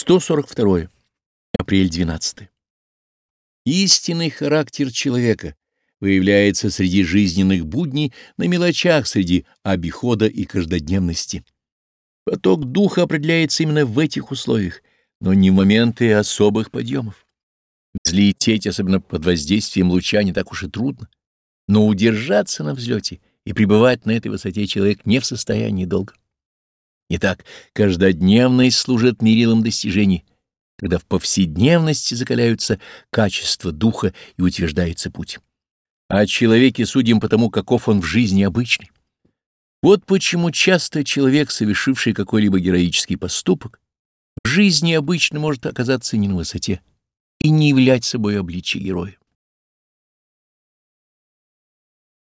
142. Апрель 12. Истинный характер человека выявляется среди жизненных будней на мелочах, среди обихода и каждодневности. Поток духа определяется именно в этих условиях, но не в моменты особых подъемов. Взлететь, особенно под воздействием луча, не так уж и трудно, но удержаться на взлете и пребывать на этой высоте человек не в состоянии долго. Итак, каждодневность служит мерилом достижений, когда в повседневности закаляются качества духа и утверждается путь. А человеке судим потому, каков он в жизни обычный. Вот почему часто человек, совершивший какой-либо героический поступок, в жизни обычно может оказаться не на высоте и не являть собой обличие героя.